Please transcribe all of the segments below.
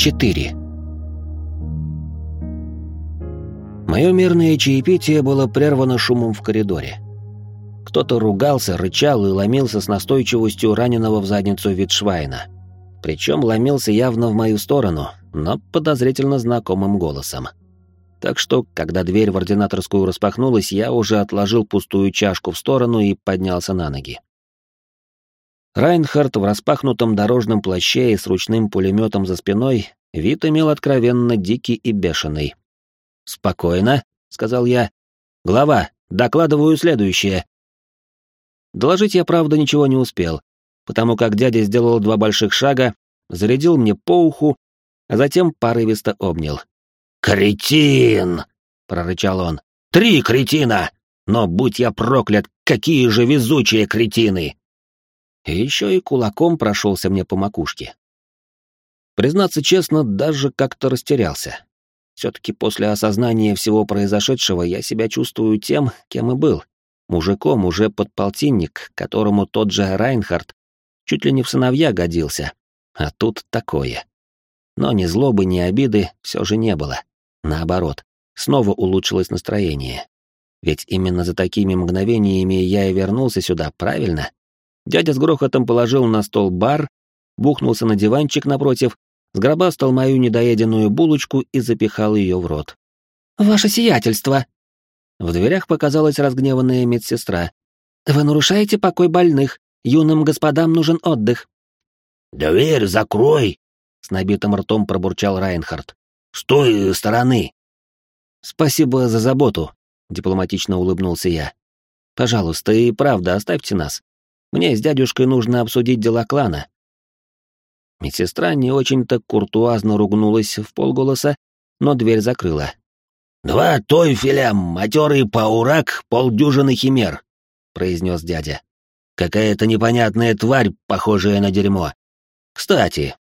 4. Мое мирное чаепитие было прервано шумом в коридоре. Кто-то ругался, рычал и ломился с настойчивостью раненого в задницу Витшвайна. Причем ломился явно в мою сторону, но подозрительно знакомым голосом. Так что, когда дверь в ординаторскую распахнулась, я уже отложил пустую чашку в сторону и поднялся на ноги. Райнхард в распахнутом дорожном плаще и с ручным пулеметом за спиной вид имел откровенно дикий и бешеный. «Спокойно», — сказал я. «Глава, докладываю следующее». Доложить я, правда, ничего не успел, потому как дядя сделал два больших шага, зарядил мне по уху, а затем порывисто обнял. «Кретин!» — прорычал он. «Три кретина! Но, будь я проклят, какие же везучие кретины!» И еще и кулаком прошелся мне по макушке. Признаться честно, даже как-то растерялся. Все-таки после осознания всего произошедшего я себя чувствую тем, кем и был. Мужиком уже подполтинник, которому тот же Райнхард чуть ли не в сыновья годился. А тут такое. Но ни злобы, ни обиды все же не было. Наоборот, снова улучшилось настроение. Ведь именно за такими мгновениями я и вернулся сюда, правильно? Дядя с грохотом положил на стол бар, бухнулся на диванчик напротив, сгробастал мою недоеденную булочку и запихал ее в рот. «Ваше сиятельство!» В дверях показалась разгневанная медсестра. «Вы нарушаете покой больных. Юным господам нужен отдых». «Дверь закрой!» — с набитым ртом пробурчал Райнхард. «С той стороны!» «Спасибо за заботу», — дипломатично улыбнулся я. «Пожалуйста, и правда, оставьте нас. Мне с дядюшкой нужно обсудить дела клана». Медсестра не очень-то куртуазно ругнулась в полголоса, но дверь закрыла. «Два тойфеля, матерый паурак, полдюжины химер», — произнес дядя. «Какая-то непонятная тварь, похожая на дерьмо. Кстати,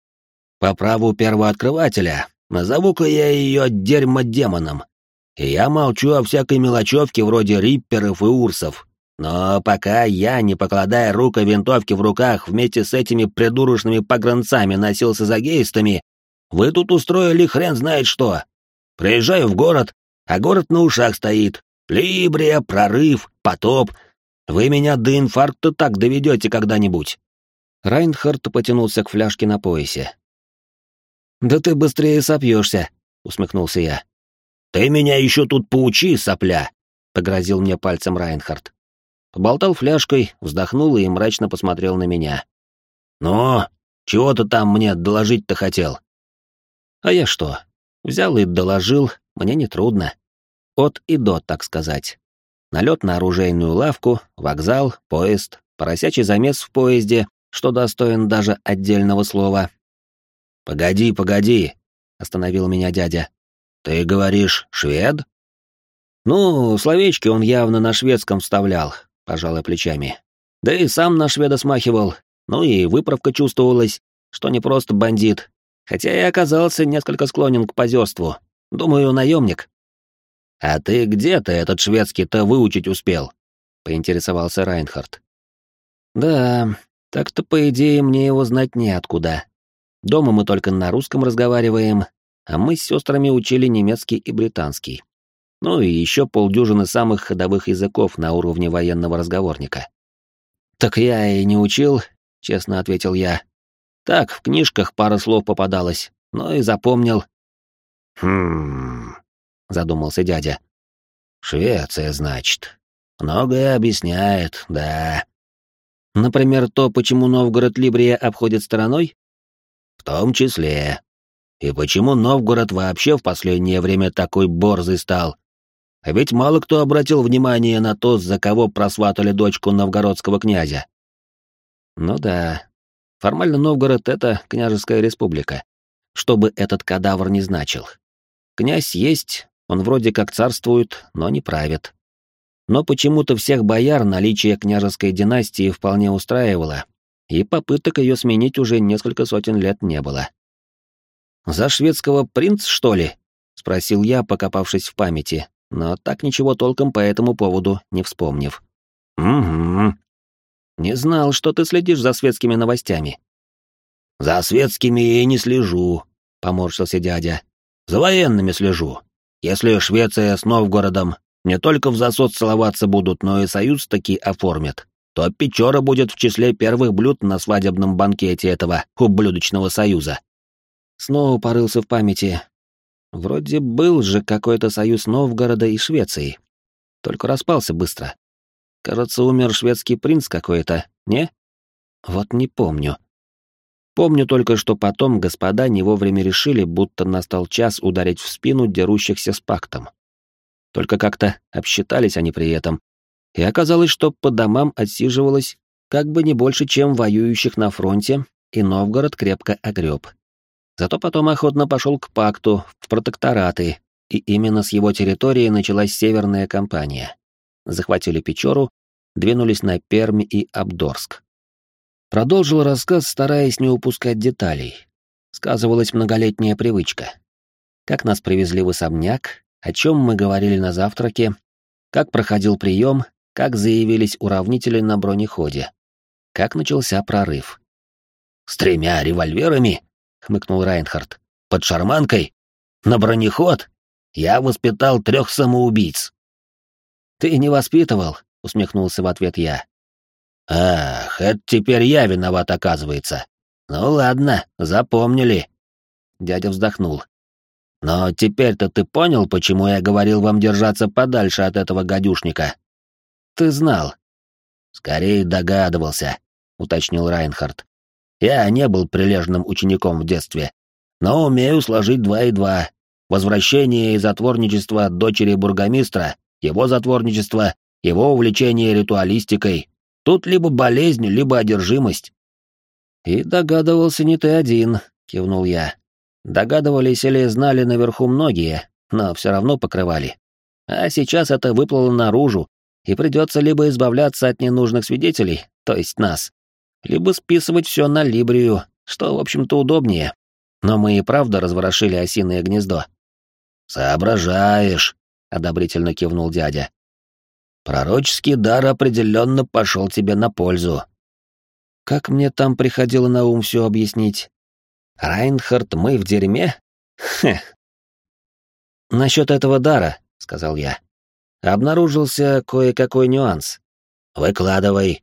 по праву первооткрывателя назову-ка я ее дерьмо-демоном. И я молчу о всякой мелочевке вроде рипперов и урсов, но пока я, не покладая рук и винтовки в руках, вместе с этими придурочными погранцами носился за гейстами, вы тут устроили хрен знает что. Приезжаю в город, а город на ушах стоит. Либрия, прорыв, потоп. Вы меня до инфаркта так доведете когда-нибудь. Райнхард потянулся к фляжке на поясе. «Да ты быстрее сопьешься», — усмехнулся я. «Ты меня еще тут поучи, сопля», — погрозил мне пальцем Райнхард. Поболтал фляжкой, вздохнул и мрачно посмотрел на меня. «Ну, чего ты там мне доложить-то хотел?» «А я что? Взял и доложил, мне нетрудно. От и до, так сказать. Налет на оружейную лавку, вокзал, поезд, поросячий замес в поезде, что достоин даже отдельного слова. «Погоди, погоди», — остановил меня дядя. «Ты говоришь, швед?» «Ну, словечки он явно на шведском вставлял, пожалуй, плечами. Да и сам на шведа смахивал, ну и выправка чувствовалась, что не просто бандит, хотя и оказался несколько склонен к позерству. Думаю, наемник. «А ты где-то этот шведский-то выучить успел?» — поинтересовался Райнхард. «Да, так-то, по идее, мне его знать неоткуда. Дома мы только на русском разговариваем, а мы с сестрами учили немецкий и британский. Ну и еще полдюжины самых ходовых языков на уровне военного разговорника. «Так я и не учил», — честно ответил я. «Так, в книжках пара слов попадалось, но и запомнил». «Хм...» — задумался дядя. «Швеция, значит. Многое объясняет, да». «Например, то, почему Новгород-Либрия обходит стороной?» «В том числе. И почему Новгород вообще в последнее время такой борзый стал? А ведь мало кто обратил внимание на то, за кого просватали дочку новгородского князя. Ну да, формально Новгород — это княжеская республика, что бы этот кадавр не значил. Князь есть, он вроде как царствует, но не правит. Но почему-то всех бояр наличие княжеской династии вполне устраивало, и попыток ее сменить уже несколько сотен лет не было. «За шведского принца, что ли?» — спросил я, покопавшись в памяти, но так ничего толком по этому поводу не вспомнив. «Угу». «Не знал, что ты следишь за светскими новостями». «За светскими и не слежу», — поморщился дядя. «За военными слежу. Если Швеция с Новгородом не только в засос целоваться будут, но и союз таки оформят, то Печора будет в числе первых блюд на свадебном банкете этого ублюдочного союза». Снова порылся в памяти. Вроде был же какой-то союз Новгорода и Швеции. Только распался быстро. Кажется, умер шведский принц какой-то, не? Вот не помню. Помню только, что потом господа не вовремя решили, будто настал час ударить в спину дерущихся с пактом. Только как-то обсчитались они при этом. И оказалось, что по домам отсиживалось как бы не больше, чем воюющих на фронте, и Новгород крепко огреб. Зато потом охотно пошел к пакту, в протектораты, и именно с его территории началась северная кампания. Захватили Печору, двинулись на Перми и Абдорск. Продолжил рассказ, стараясь не упускать деталей. Сказывалась многолетняя привычка. Как нас привезли в особняк, о чем мы говорили на завтраке, как проходил прием, как заявились уравнители на бронеходе, как начался прорыв. «С тремя револьверами?» — хмыкнул Райнхард. «Под шарманкой? На бронеход? Я воспитал трех самоубийц». «Ты не воспитывал», — усмехнулся в ответ я. «Ах, это теперь я виноват, оказывается. Ну ладно, запомнили». Дядя вздохнул. «Но теперь-то ты понял, почему я говорил вам держаться подальше от этого гадюшника?» «Ты знал». «Скорее догадывался», — уточнил Райнхард. «Я не был прилежным учеником в детстве, но умею сложить два и два. Возвращение из затворничества дочери бургомистра, его затворничество, его увлечение ритуалистикой, Тут либо болезнь, либо одержимость. И догадывался не ты один, кивнул я. Догадывались или знали наверху многие, но все равно покрывали. А сейчас это выплыло наружу, и придется либо избавляться от ненужных свидетелей, то есть нас, либо списывать все на Либрию, что, в общем-то, удобнее. Но мы и правда разворошили осиное гнездо. «Соображаешь», — одобрительно кивнул дядя. Пророческий дар определенно пошел тебе на пользу. Как мне там приходило на ум все объяснить? Райнхард, мы в дерьме? Хе. Насчет этого дара, сказал я. Обнаружился кое-какой нюанс. Выкладывай.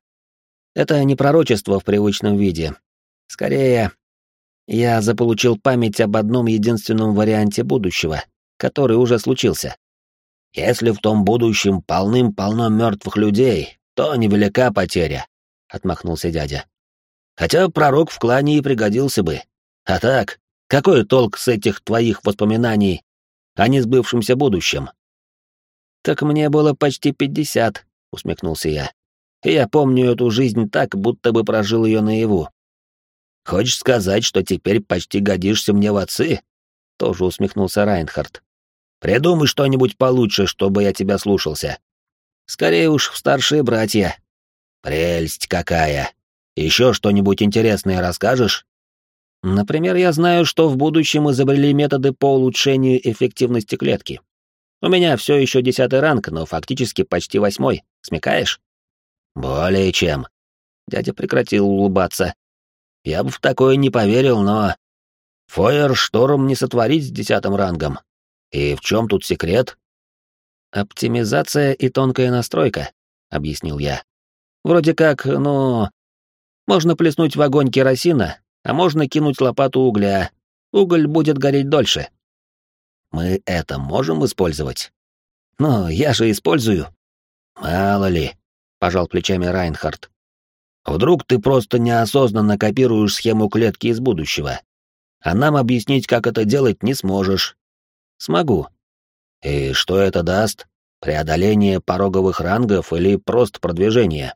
Это не пророчество в привычном виде. Скорее, я заполучил память об одном единственном варианте будущего, который уже случился. Если в том будущем полным-полно мертвых людей, то невелика потеря, — отмахнулся дядя. Хотя пророк в клане и пригодился бы. А так, какой толк с этих твоих воспоминаний о несбывшемся будущем? Так мне было почти пятьдесят, — усмехнулся я. И я помню эту жизнь так, будто бы прожил ее наяву. Хочешь сказать, что теперь почти годишься мне в отцы? Тоже усмехнулся Райнхард. Придумай что-нибудь получше, чтобы я тебя слушался. Скорее уж в старшие братья. Прельсть какая. Еще что-нибудь интересное расскажешь? Например, я знаю, что в будущем изобрели методы по улучшению эффективности клетки. У меня все еще десятый ранг, но фактически почти восьмой. Смекаешь? Более чем. Дядя прекратил улыбаться. Я бы в такое не поверил, но... Фойер шторм не сотворить с десятым рангом. И в чем тут секрет? Оптимизация и тонкая настройка, объяснил я. Вроде как, ну, можно плеснуть в огонь керосина, а можно кинуть лопату угля. Уголь будет гореть дольше. Мы это можем использовать? Но я же использую. Мало ли, пожал плечами Райнхард. Вдруг ты просто неосознанно копируешь схему клетки из будущего, а нам объяснить, как это делать, не сможешь. Смогу. И что это даст? Преодоление пороговых рангов или просто продвижение?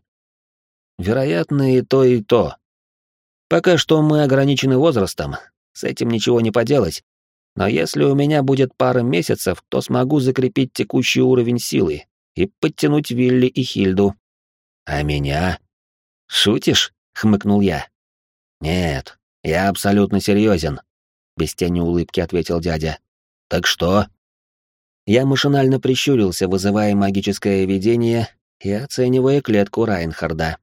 Вероятно, и то, и то. Пока что мы ограничены возрастом, с этим ничего не поделать. Но если у меня будет пара месяцев, то смогу закрепить текущий уровень силы и подтянуть Вилли и Хильду. А меня? Шутишь? хмыкнул я. Нет, я абсолютно серьезен, без тени улыбки ответил дядя. Так что? Я машинально прищурился, вызывая магическое видение и оценивая клетку Райнхарда.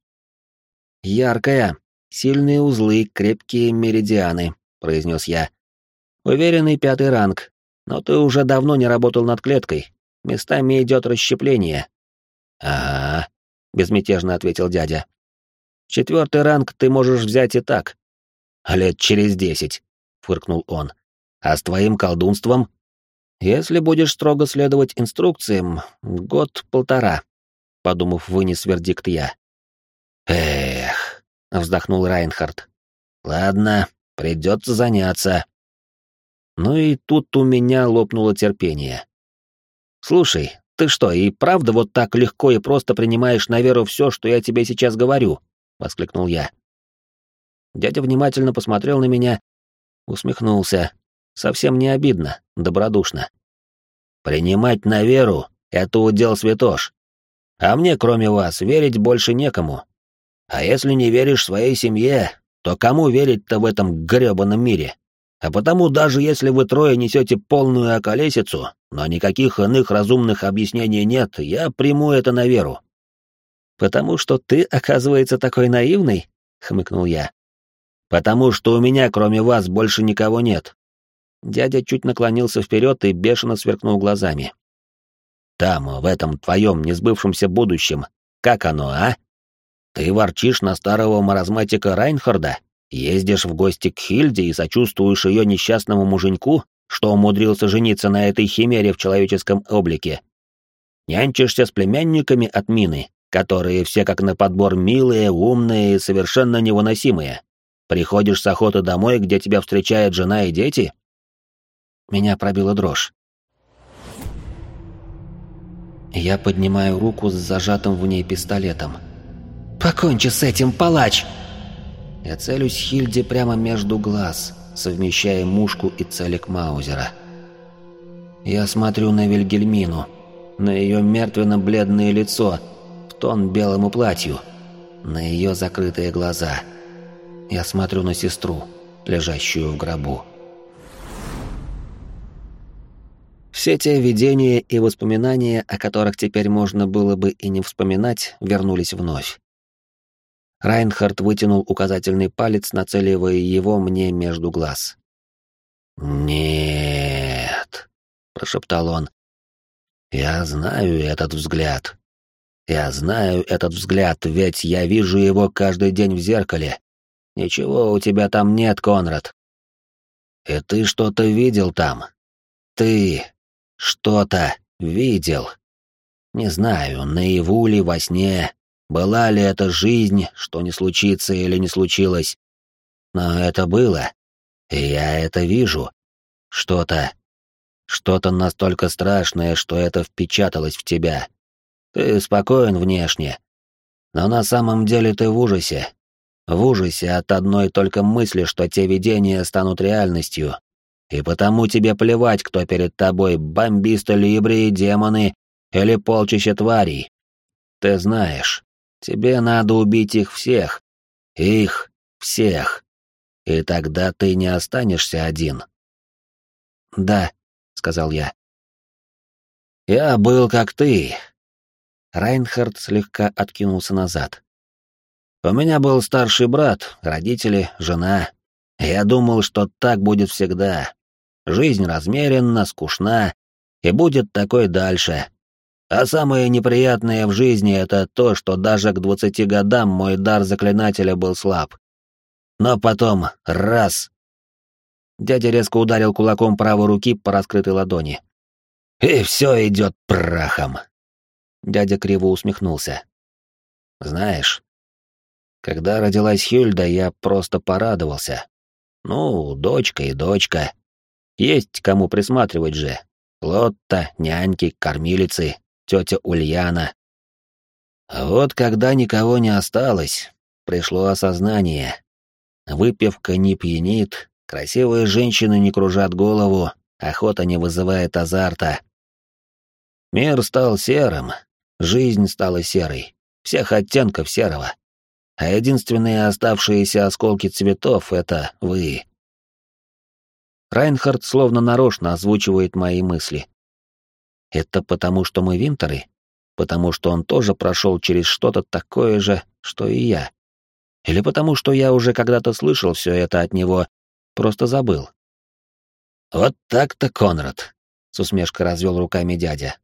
«Яркая, сильные узлы, крепкие меридианы», — произнес я. Уверенный пятый ранг, но ты уже давно не работал над клеткой. Местами идет расщепление. Ага, безмятежно ответил дядя. Четвертый ранг ты можешь взять и так. Лет через десять, фыркнул он. А с твоим колдунством? Если будешь строго следовать инструкциям, год-полтора, подумав, вынес вердикт я. Эх, вздохнул Райнхард. Ладно, придется заняться. Ну и тут у меня лопнуло терпение. «Слушай, ты что, и правда вот так легко и просто принимаешь на веру все, что я тебе сейчас говорю?» — воскликнул я. Дядя внимательно посмотрел на меня, усмехнулся. Совсем не обидно, добродушно. «Принимать на веру — это удел святош. А мне, кроме вас, верить больше некому. А если не веришь своей семье, то кому верить-то в этом грёбаном мире?» А потому даже если вы трое несете полную околесицу, но никаких иных разумных объяснений нет, я приму это на веру. Потому что ты, оказывается, такой наивный, хмыкнул я. Потому что у меня, кроме вас, больше никого нет. Дядя чуть наклонился вперед и бешено сверкнул глазами. Там, в этом твоем несбывшемся будущем, как оно, а? Ты ворчишь на старого маразматика Райнхарда? Ездишь в гости к Хильде и сочувствуешь ее несчастному муженьку, что умудрился жениться на этой химере в человеческом облике. Нянчишься с племянниками от Мины, которые все как на подбор милые, умные и совершенно невыносимые. Приходишь с охоты домой, где тебя встречает жена и дети? Меня пробила дрожь. Я поднимаю руку с зажатым в ней пистолетом. «Покончи с этим, палач!» Я целюсь Хильде прямо между глаз, совмещая мушку и целик Маузера. Я смотрю на Вильгельмину, на ее мертвенно-бледное лицо, в тон белому платью, на ее закрытые глаза. Я смотрю на сестру, лежащую в гробу. Все те видения и воспоминания, о которых теперь можно было бы и не вспоминать, вернулись вновь. Райнхард вытянул указательный палец, нацеливая его мне между глаз. «Нет», — прошептал он. «Я знаю этот взгляд. Я знаю этот взгляд, ведь я вижу его каждый день в зеркале. Ничего у тебя там нет, Конрад. И ты что-то видел там. Ты что-то видел. Не знаю, наяву ли, во сне, была ли это жизнь, что не случится или не случилось? Но это было. И я это вижу. Что-то... Что-то настолько страшное, что это впечаталось в тебя. Ты спокоен внешне. Но на самом деле ты в ужасе. В ужасе от одной только мысли, что те видения станут реальностью. И потому тебе плевать, кто перед тобой, бомбисты, либри, демоны или полчища тварей. Ты знаешь, Тебе надо убить их всех. Их всех. И тогда ты не останешься один. Да, сказал я. Я был как ты. Райнхард слегка откинулся назад. У меня был старший брат, родители, жена. Я думал, что так будет всегда. Жизнь размеренна, скучна, и будет такой дальше. А самое неприятное в жизни — это то, что даже к двадцати годам мой дар заклинателя был слаб. Но потом — раз! Дядя резко ударил кулаком правой руки по раскрытой ладони. И все идет прахом. Дядя криво усмехнулся. Знаешь, когда родилась Хюльда, я просто порадовался. Ну, дочка и дочка. Есть кому присматривать же. Лотта, няньки, кормилицы тетя Ульяна. А вот когда никого не осталось, пришло осознание. Выпивка не пьянит, красивые женщины не кружат голову, охота не вызывает азарта. Мир стал серым, жизнь стала серой, всех оттенков серого. А единственные оставшиеся осколки цветов — это вы. Райнхард словно нарочно озвучивает мои мысли. Это потому, что мы винтеры? Потому что он тоже прошел через что-то такое же, что и я? Или потому, что я уже когда-то слышал все это от него, просто забыл? Вот так-то, Конрад, с усмешкой развел руками дядя.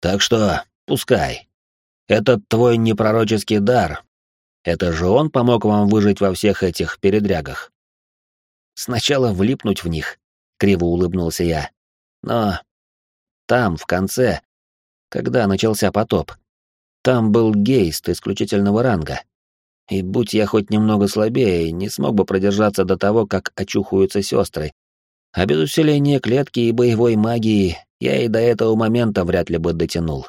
Так что, пускай. Этот твой непророческий дар. Это же он помог вам выжить во всех этих передрягах. Сначала влипнуть в них, криво улыбнулся я. Но там, в конце, когда начался потоп, там был гейст исключительного ранга. И будь я хоть немного слабее, не смог бы продержаться до того, как очухаются сестры. А без усиления клетки и боевой магии я и до этого момента вряд ли бы дотянул.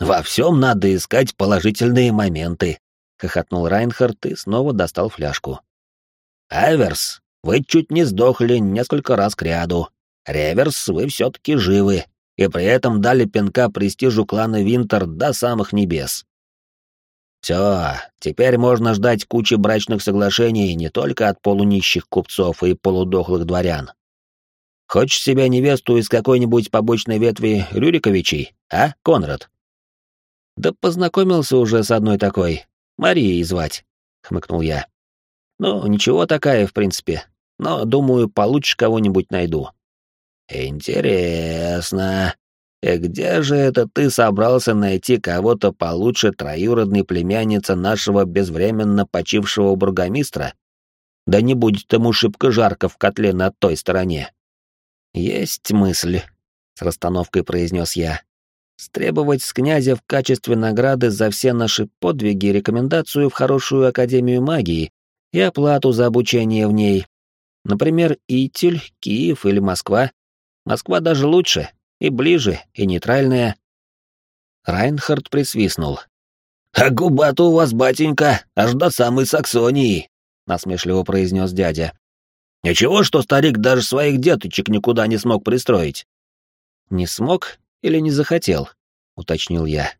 «Во всем надо искать положительные моменты», — хохотнул Райнхард и снова достал фляжку. «Аверс, вы чуть не сдохли несколько раз кряду. Реверс, вы все-таки живы, и при этом дали пинка престижу клана Винтер до самых небес. Все, теперь можно ждать кучи брачных соглашений не только от полунищих купцов и полудохлых дворян. Хочешь себе невесту из какой-нибудь побочной ветви Рюриковичей, а, Конрад? Да познакомился уже с одной такой, Марией звать, хмыкнул я. Ну, ничего такая, в принципе, но, думаю, получше кого-нибудь найду. Интересно. И где же это ты собрался найти кого-то получше троюродной племянницы нашего безвременно почившего бургомистра? Да не будет тому шибко жарко в котле на той стороне. Есть мысль, с расстановкой произнес я. Стребовать с князя в качестве награды за все наши подвиги рекомендацию в хорошую академию магии и оплату за обучение в ней. Например, Итиль, Киев или Москва. Москва даже лучше, и ближе, и нейтральная. Райнхард присвистнул. «А губа-то у вас, батенька, аж до самой Саксонии», — насмешливо произнес дядя. «Ничего, что старик даже своих деточек никуда не смог пристроить». «Не смог или не захотел?» — уточнил я.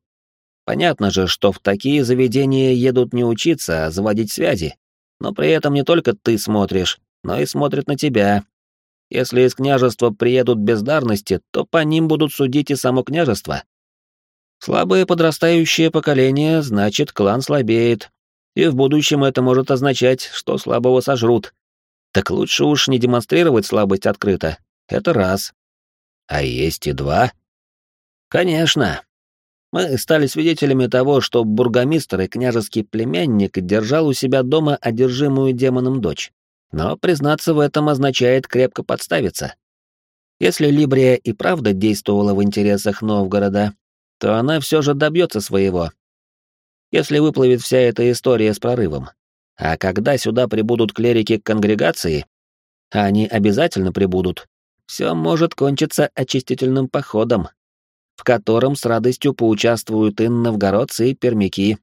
«Понятно же, что в такие заведения едут не учиться, а заводить связи. Но при этом не только ты смотришь, но и смотрят на тебя, если из княжества приедут бездарности, то по ним будут судить и само княжество. Слабое подрастающее поколение, значит, клан слабеет. И в будущем это может означать, что слабого сожрут. Так лучше уж не демонстрировать слабость открыто. Это раз. А есть и два? Конечно. Мы стали свидетелями того, что бургомистр и княжеский племянник держал у себя дома одержимую демоном дочь. Но признаться в этом означает крепко подставиться. Если Либрия и правда действовала в интересах Новгорода, то она все же добьется своего. Если выплывет вся эта история с прорывом. А когда сюда прибудут клерики конгрегации, а они обязательно прибудут, все может кончиться очистительным походом, в котором с радостью поучаствуют и новгородцы, и пермяки.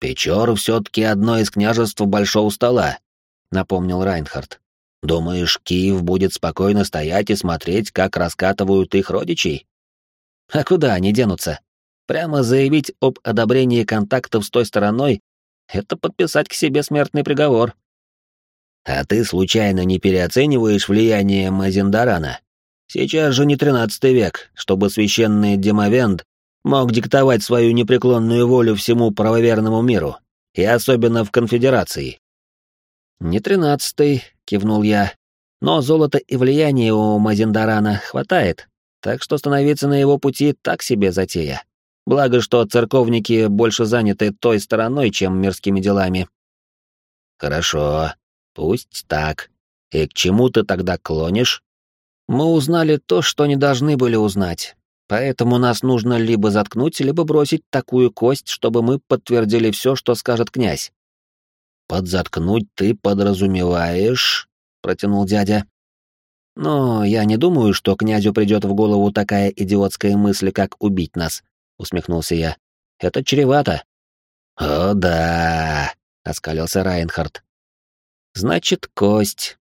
Печор все-таки одно из княжеств Большого Стола, напомнил Райнхард. Думаешь, Киев будет спокойно стоять и смотреть, как раскатывают их родичей? А куда они денутся? Прямо заявить об одобрении контактов с той стороной — это подписать к себе смертный приговор. А ты случайно не переоцениваешь влияние Мазиндарана? Сейчас же не тринадцатый век, чтобы священный Демовент мог диктовать свою непреклонную волю всему правоверному миру, и особенно в конфедерации. «Не тринадцатый», — кивнул я. «Но золота и влияния у Мазиндарана хватает, так что становиться на его пути так себе затея. Благо, что церковники больше заняты той стороной, чем мирскими делами». «Хорошо, пусть так. И к чему ты тогда клонишь?» «Мы узнали то, что не должны были узнать, поэтому нас нужно либо заткнуть, либо бросить такую кость, чтобы мы подтвердили все, что скажет князь. «Подзаткнуть ты подразумеваешь?» — протянул дядя. «Но я не думаю, что князю придет в голову такая идиотская мысль, как убить нас», — усмехнулся я. «Это чревато». «О, да», — оскалился Райнхард. «Значит, кость.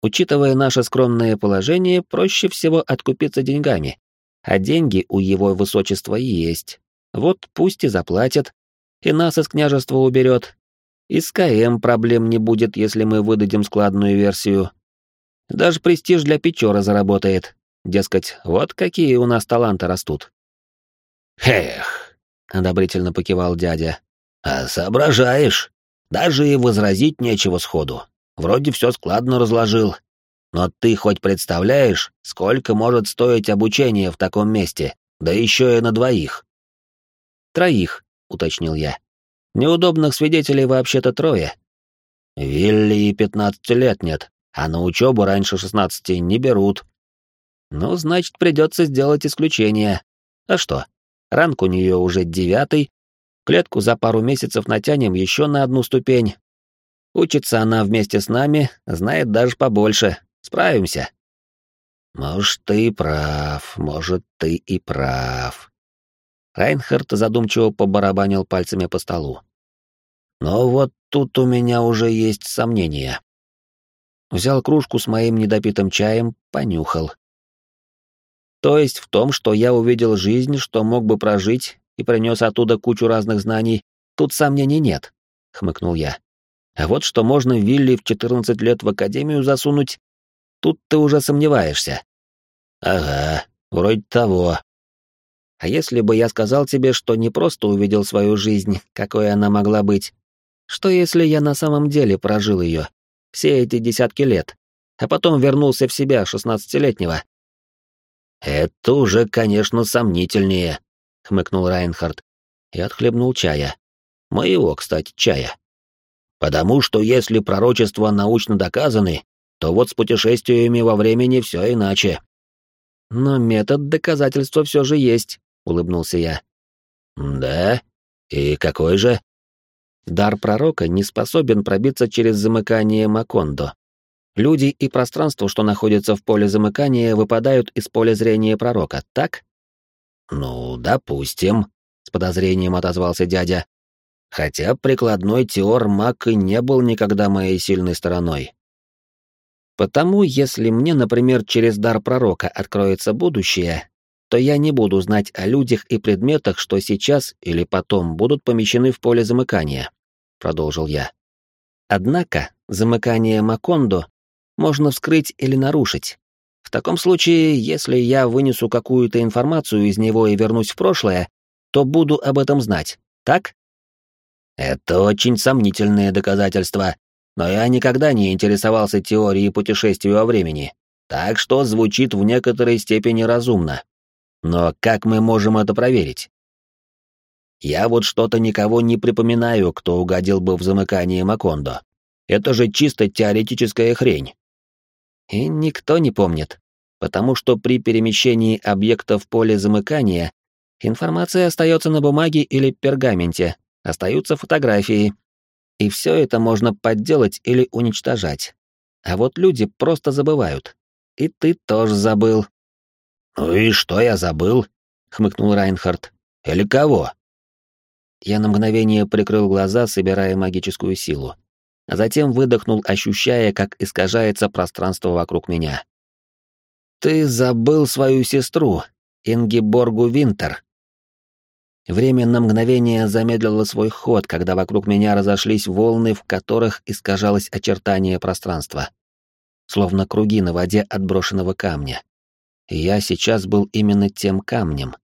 Учитывая наше скромное положение, проще всего откупиться деньгами. А деньги у его высочества есть. Вот пусть и заплатят, и нас из княжества уберет, и с КМ проблем не будет, если мы выдадим складную версию. Даже престиж для Печора заработает. Дескать, вот какие у нас таланты растут. «Эх», — одобрительно покивал дядя. «А соображаешь. Даже и возразить нечего сходу. Вроде все складно разложил. Но ты хоть представляешь, сколько может стоить обучение в таком месте, да еще и на двоих? Троих, уточнил я. Неудобных свидетелей вообще-то трое. Вилли и пятнадцати лет нет, а на учебу раньше шестнадцати не берут. Ну, значит, придется сделать исключение. А что? Ранг у нее уже девятый, клетку за пару месяцев натянем еще на одну ступень. Учится она вместе с нами, знает даже побольше. Справимся. Может, ты и прав, может, ты и прав. Райнхард задумчиво побарабанил пальцами по столу. Но вот тут у меня уже есть сомнения. Взял кружку с моим недопитым чаем, понюхал. То есть в том, что я увидел жизнь, что мог бы прожить, и принес оттуда кучу разных знаний, тут сомнений нет, — хмыкнул я. А вот что можно Вилли в 14 лет в академию засунуть, тут ты уже сомневаешься. Ага, вроде того. А если бы я сказал тебе, что не просто увидел свою жизнь, какой она могла быть, что если я на самом деле прожил ее, все эти десятки лет, а потом вернулся в себя шестнадцатилетнего? Это уже, конечно, сомнительнее, хмыкнул Райнхард и отхлебнул чая. Моего, кстати, чая. Потому что если пророчества научно доказаны, то вот с путешествиями во времени все иначе. Но метод доказательства все же есть, улыбнулся я. Да? И какой же? Дар пророка не способен пробиться через замыкание Макондо. Люди и пространство, что находятся в поле замыкания, выпадают из поля зрения пророка, так? Ну, допустим, с подозрением отозвался дядя. Хотя прикладной теор маг и не был никогда моей сильной стороной. Потому, если мне, например, через дар пророка откроется будущее, то я не буду знать о людях и предметах, что сейчас или потом будут помещены в поле замыкания продолжил я. Однако замыкание Макондо можно вскрыть или нарушить. В таком случае, если я вынесу какую-то информацию из него и вернусь в прошлое, то буду об этом знать, так? Это очень сомнительные доказательства, но я никогда не интересовался теорией путешествий во времени, так что звучит в некоторой степени разумно. Но как мы можем это проверить? Я вот что-то никого не припоминаю, кто угодил бы в замыкание Макондо. Это же чисто теоретическая хрень. И никто не помнит, потому что при перемещении объекта в поле замыкания информация остается на бумаге или пергаменте, остаются фотографии. И все это можно подделать или уничтожать. А вот люди просто забывают. И ты тоже забыл. «Ну и что я забыл?» — хмыкнул Райнхард. «Или кого?» Я на мгновение прикрыл глаза, собирая магическую силу, а затем выдохнул, ощущая, как искажается пространство вокруг меня. «Ты забыл свою сестру, Ингиборгу Винтер». Время на мгновение замедлило свой ход, когда вокруг меня разошлись волны, в которых искажалось очертание пространства. Словно круги на воде отброшенного камня. Я сейчас был именно тем камнем,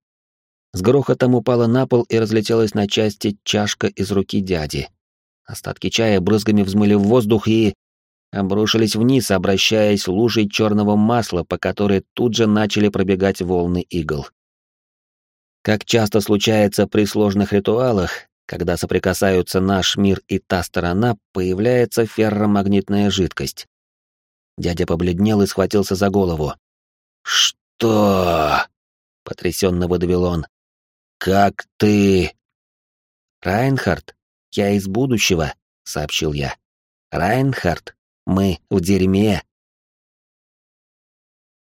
с грохотом упала на пол и разлетелась на части чашка из руки дяди. Остатки чая брызгами взмыли в воздух и обрушились вниз, обращаясь лужей черного масла, по которой тут же начали пробегать волны игл. Как часто случается при сложных ритуалах, когда соприкасаются наш мир и та сторона, появляется ферромагнитная жидкость. Дядя побледнел и схватился за голову. «Что?» — потрясенно выдавил он. «Как ты...» «Райнхард, я из будущего», — сообщил я. «Райнхард, мы в дерьме».